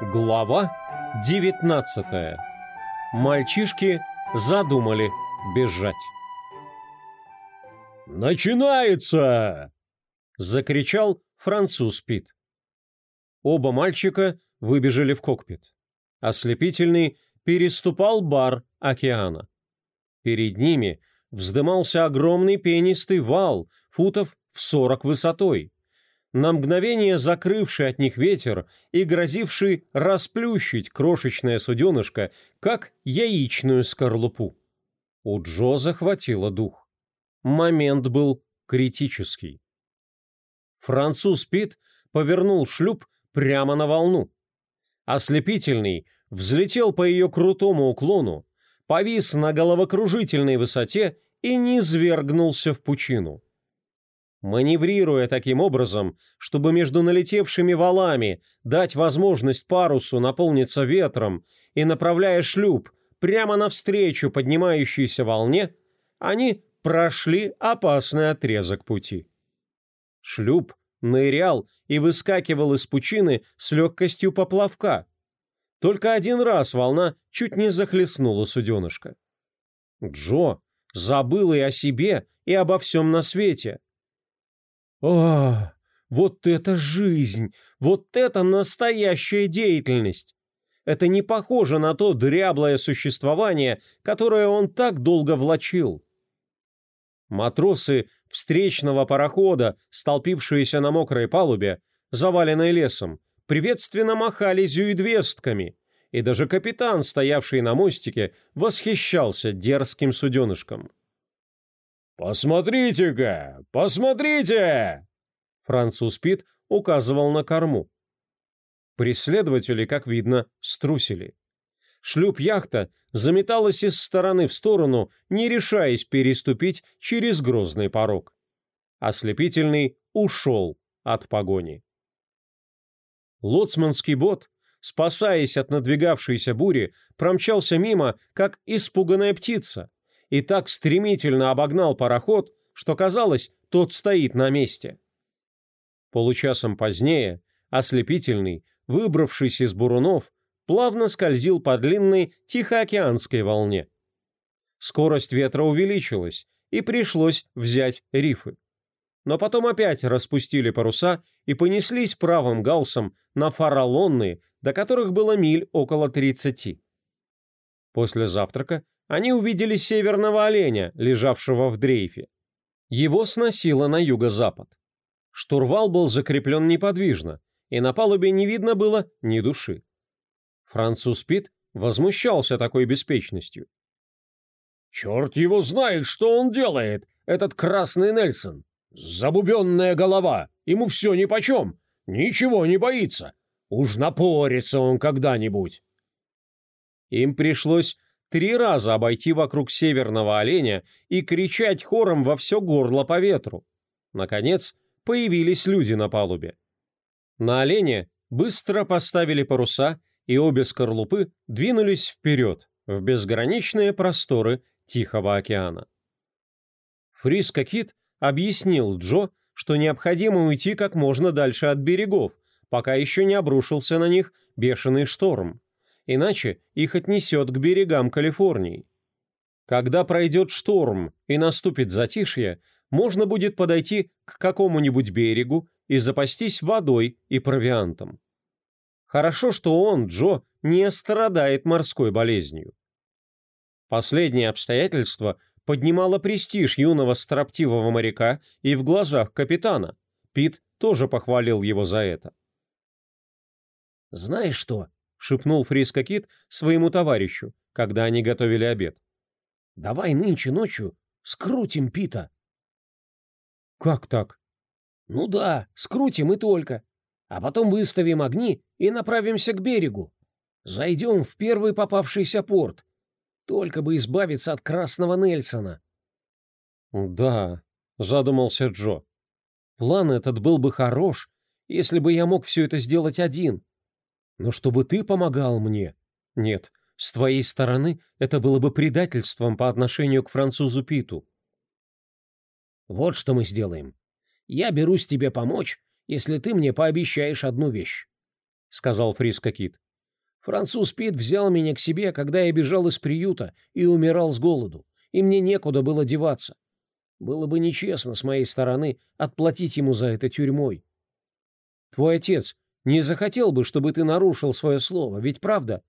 Глава 19 Мальчишки задумали бежать. «Начинается!» — закричал француз Пит. Оба мальчика выбежали в кокпит. Ослепительный переступал бар океана. Перед ними вздымался огромный пенистый вал, футов в сорок высотой, на мгновение закрывший от них ветер и грозивший расплющить крошечное суденышко, как яичную скорлупу. У Джо захватило дух. Момент был критический. Француз Пит повернул шлюп прямо на волну. Ослепительный взлетел по ее крутому уклону, повис на головокружительной высоте и низвергнулся в пучину. Маневрируя таким образом, чтобы между налетевшими валами дать возможность парусу наполниться ветром и направляя шлюп прямо навстречу поднимающейся волне, они прошли опасный отрезок пути. Шлюп нырял и выскакивал из пучины с легкостью поплавка. Только один раз волна чуть не захлестнула суденышко. Джо забыл и о себе, и обо всем на свете – о, вот это жизнь! Вот это настоящая деятельность! Это не похоже на то дряблое существование, которое он так долго влачил. Матросы встречного парохода, столпившиеся на мокрой палубе, заваленной лесом, приветственно махали зюидвестками, и даже капитан, стоявший на мостике, восхищался дерзким суденышком. «Посмотрите-ка! Посмотрите!» Француз Пит указывал на корму. Преследователи, как видно, струсили. Шлюп-яхта заметалась из стороны в сторону, не решаясь переступить через грозный порог. Ослепительный ушел от погони. Лоцманский бот, спасаясь от надвигавшейся бури, промчался мимо, как испуганная птица, и так стремительно обогнал пароход, что казалось, тот стоит на месте. Получасом позднее, ослепительный, выбравшись из бурунов, плавно скользил по длинной Тихоокеанской волне. Скорость ветра увеличилась, и пришлось взять рифы. Но потом опять распустили паруса и понеслись правым галсом на фаралонные, до которых было миль около тридцати. После завтрака они увидели северного оленя, лежавшего в дрейфе. Его сносило на юго-запад. Штурвал был закреплен неподвижно, и на палубе не видно было ни души. Француз Пит возмущался такой беспечностью. «Черт его знает, что он делает, этот красный Нельсон! Забубенная голова, ему все нипочем, ничего не боится. Уж напорится он когда-нибудь!» Им пришлось три раза обойти вокруг северного оленя и кричать хором во все горло по ветру. Наконец, появились люди на палубе. На олене быстро поставили паруса, и обе скорлупы двинулись вперед, в безграничные просторы Тихого океана. Фриско Кит объяснил Джо, что необходимо уйти как можно дальше от берегов, пока еще не обрушился на них бешеный шторм иначе их отнесет к берегам Калифорнии. Когда пройдет шторм и наступит затишье, можно будет подойти к какому-нибудь берегу и запастись водой и провиантом. Хорошо, что он, Джо, не страдает морской болезнью. Последнее обстоятельство поднимало престиж юного строптивого моряка и в глазах капитана. Пит тоже похвалил его за это. «Знаешь что?» Шепнул Фриско Кит своему товарищу, когда они готовили обед. «Давай нынче ночью скрутим Пита». «Как так?» «Ну да, скрутим и только. А потом выставим огни и направимся к берегу. Зайдем в первый попавшийся порт. Только бы избавиться от красного Нельсона». «Да», — задумался Джо. «План этот был бы хорош, если бы я мог все это сделать один. Но чтобы ты помогал мне... Нет, с твоей стороны это было бы предательством по отношению к французу Питу. Вот что мы сделаем. Я берусь тебе помочь, если ты мне пообещаешь одну вещь, — сказал Фриско Кит. Француз Пит взял меня к себе, когда я бежал из приюта и умирал с голоду, и мне некуда было деваться. Было бы нечестно с моей стороны отплатить ему за это тюрьмой. Твой отец не захотел бы, чтобы ты нарушил свое слово, ведь правда?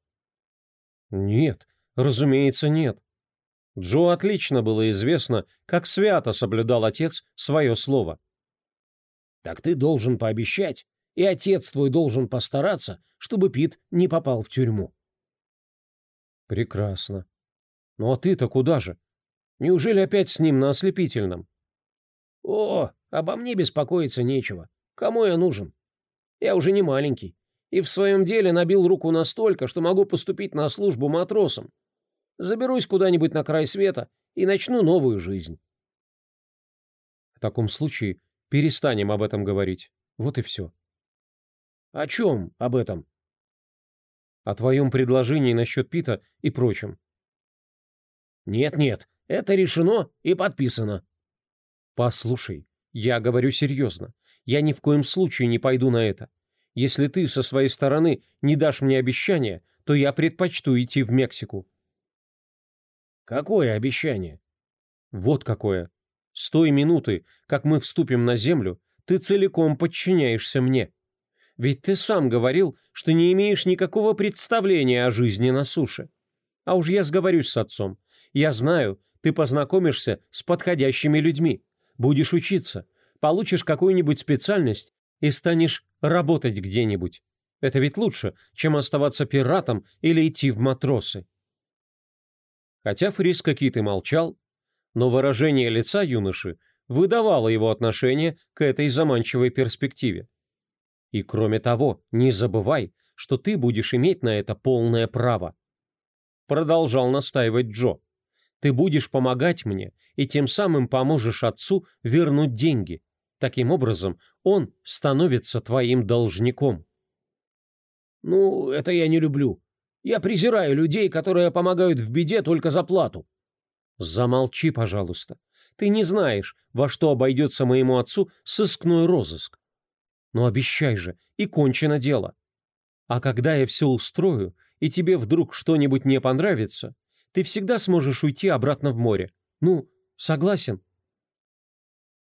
Нет, разумеется, нет. Джо отлично было известно, как свято соблюдал отец свое слово. Так ты должен пообещать, и отец твой должен постараться, чтобы Пит не попал в тюрьму. Прекрасно. Ну а ты-то куда же? Неужели опять с ним на ослепительном? О, обо мне беспокоиться нечего. Кому я нужен? Я уже не маленький. И в своем деле набил руку настолько, что могу поступить на службу матросом. Заберусь куда-нибудь на край света и начну новую жизнь. В таком случае перестанем об этом говорить. Вот и все. О чем об этом? О твоем предложении насчет Пита и прочем. Нет-нет, это решено и подписано. Послушай, я говорю серьезно. Я ни в коем случае не пойду на это. Если ты со своей стороны не дашь мне обещания, то я предпочту идти в Мексику. Какое обещание? Вот какое. С той минуты, как мы вступим на землю, ты целиком подчиняешься мне. Ведь ты сам говорил, что не имеешь никакого представления о жизни на суше. А уж я сговорюсь с отцом. Я знаю, ты познакомишься с подходящими людьми, будешь учиться, получишь какую-нибудь специальность и станешь работать где-нибудь. Это ведь лучше, чем оставаться пиратом или идти в матросы. Хотя Фриско Кит и молчал, но выражение лица юноши выдавало его отношение к этой заманчивой перспективе. И кроме того, не забывай, что ты будешь иметь на это полное право. Продолжал настаивать Джо. Ты будешь помогать мне и тем самым поможешь отцу вернуть деньги. Таким образом, он становится твоим должником. Ну, это я не люблю. Я презираю людей, которые помогают в беде только за плату. Замолчи, пожалуйста. Ты не знаешь, во что обойдется моему отцу сыскной розыск. Но обещай же, и кончено дело. А когда я все устрою, и тебе вдруг что-нибудь не понравится, ты всегда сможешь уйти обратно в море. Ну, согласен?»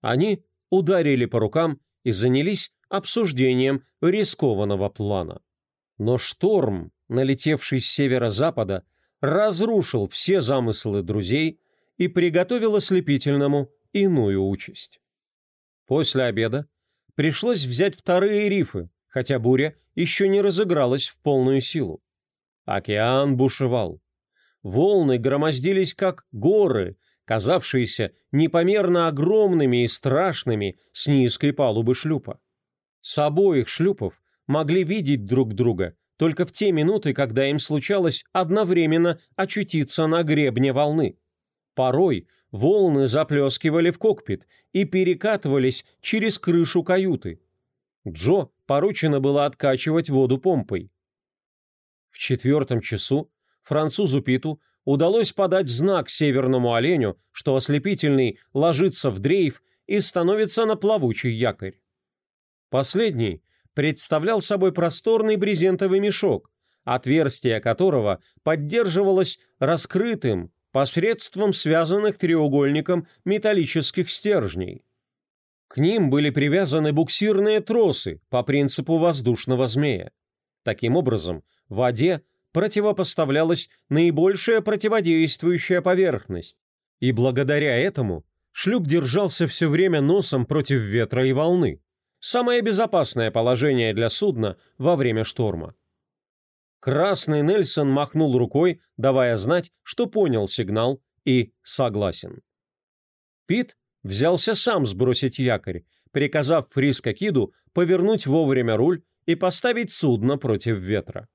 Они ударили по рукам и занялись обсуждением рискованного плана. Но шторм, налетевший с северо-запада, разрушил все замыслы друзей и приготовил ослепительному иную участь. После обеда пришлось взять вторые рифы, хотя буря еще не разыгралась в полную силу. Океан бушевал. Волны громоздились как горы, казавшиеся непомерно огромными и страшными с низкой палубы шлюпа. С обоих шлюпов могли видеть друг друга только в те минуты, когда им случалось одновременно очутиться на гребне волны. Порой волны заплескивали в кокпит и перекатывались через крышу каюты. Джо поручено было откачивать воду помпой. В четвертом часу французу Питу удалось подать знак северному оленю, что ослепительный ложится в дрейф и становится на плавучий якорь. Последний представлял собой просторный брезентовый мешок, отверстие которого поддерживалось раскрытым посредством связанных треугольником металлических стержней. К ним были привязаны буксирные тросы по принципу воздушного змея. Таким образом, в воде противопоставлялась наибольшая противодействующая поверхность, и благодаря этому шлюп держался все время носом против ветра и волны. Самое безопасное положение для судна во время шторма. Красный Нельсон махнул рукой, давая знать, что понял сигнал и согласен. Пит взялся сам сбросить якорь, приказав Фриско Киду повернуть вовремя руль и поставить судно против ветра.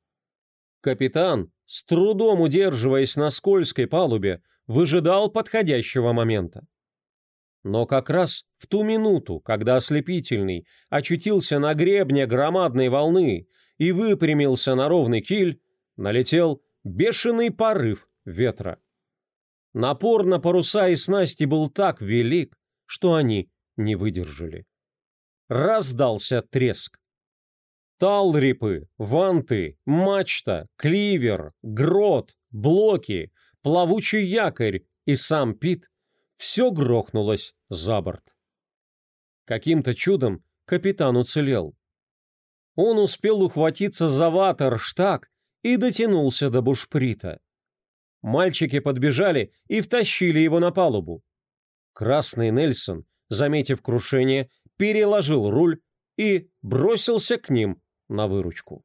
Капитан, с трудом удерживаясь на скользкой палубе, выжидал подходящего момента. Но как раз в ту минуту, когда ослепительный очутился на гребне громадной волны и выпрямился на ровный киль, налетел бешеный порыв ветра. Напор на паруса и снасти был так велик, что они не выдержали. Раздался треск. Талрипы, ванты, мачта, кливер, грот, блоки, плавучий якорь и сам Пит – все грохнулось за борт. Каким-то чудом капитан уцелел. Он успел ухватиться за ватерштаг и дотянулся до бушприта. Мальчики подбежали и втащили его на палубу. Красный Нельсон, заметив крушение, переложил руль и бросился к ним на выручку.